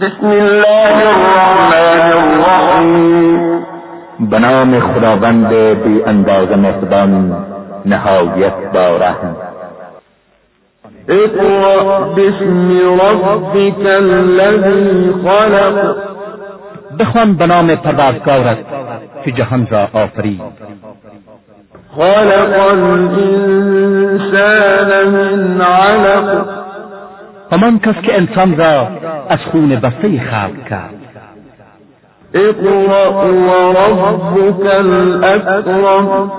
بسم الله الرحمن الرحیم. به نام خداوند بی اندازه مهربان نهایت با رحم. اقرأ باسم ربك الذي خلق. بخوان به نام پروردگارت که جهان را آفرید. خلق الانسان من علق. همان کس که انسان را از خون بسته خلق کرد. اقرأ وربك الاکرم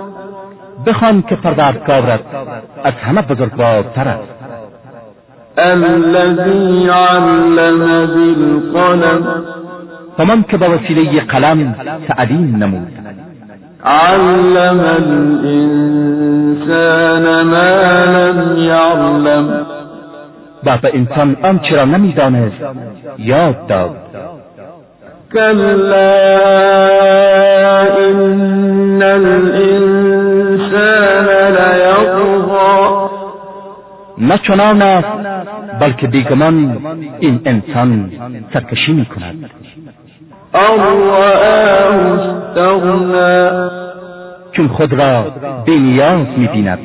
بخوان که پروردگارت از همه بزرگوارتر است. الذي علم بالقلم. همان که با وسیله قلم تعلیم نمود. علم الانسان ما لم یعلم و به انسان آنچه را نمی‌دانست یاد داد. كلا إن الإنسان لیطغى نه چنان است بلکه بیگمان این انسان سرکشی می کند چون خود را بینیاز می بیند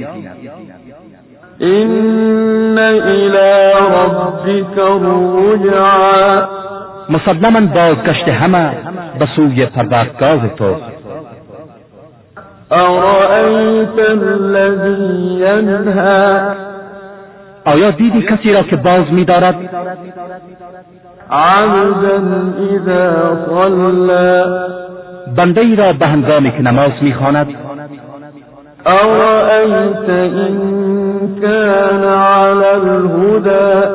إن إلى ربك الرجعى. مسلما بازگشت همه به سوی پروردگار تو. أرأيت الذي ينهى؟ آیا دیدی کسی را که باز می دارد عبدا إذا صلى. بنده ای را به هنگامی که نماز می خواند أرأيت إن كان على الهدى.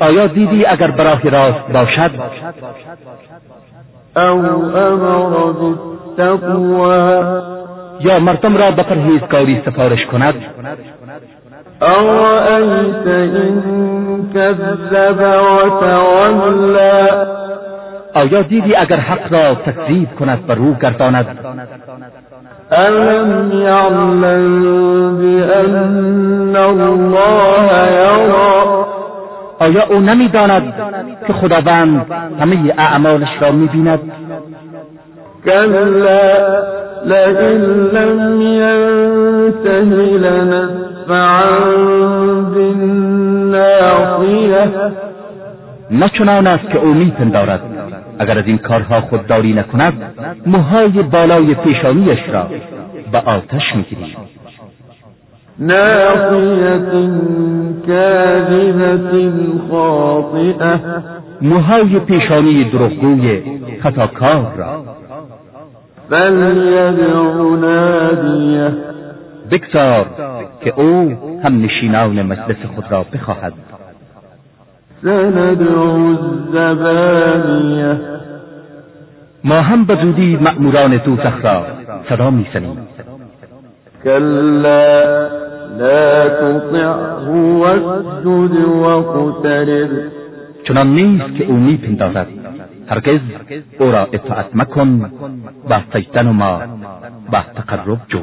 آیا دیدی اگر براه راست باشد؟ أو أمر بالتقوى. یا مردم را به پرهیزکاری سفارش کند؟ أرأيت إن كذب وتولى. آیا دیدی اگر حق را تکذیب کند و رو گرداند؟ ألم يعلم بأن آیا او نمی‌داند که خداوند همه اعمالش را می‌بیند؟ كلا لئن لم ينته لنسفعا بالناصية. نه چنان است که او میپندارد. اگر از این کارها خودداری نکند موهای بالای پیشانیش را به آتش می‌گیریم. ناصية كاذبة خاطئة. موهای پیشانی دروغگوی خطاکار را. بگذار که او هم نشینان مجلس خود را بخواهد. ما هم به زودی مأموران دوزخ را صدا می‌زنیم. كلا چنان نیست که او میپندازد. هرگز او را اطاعت مکن و سجده نما و تقرب جو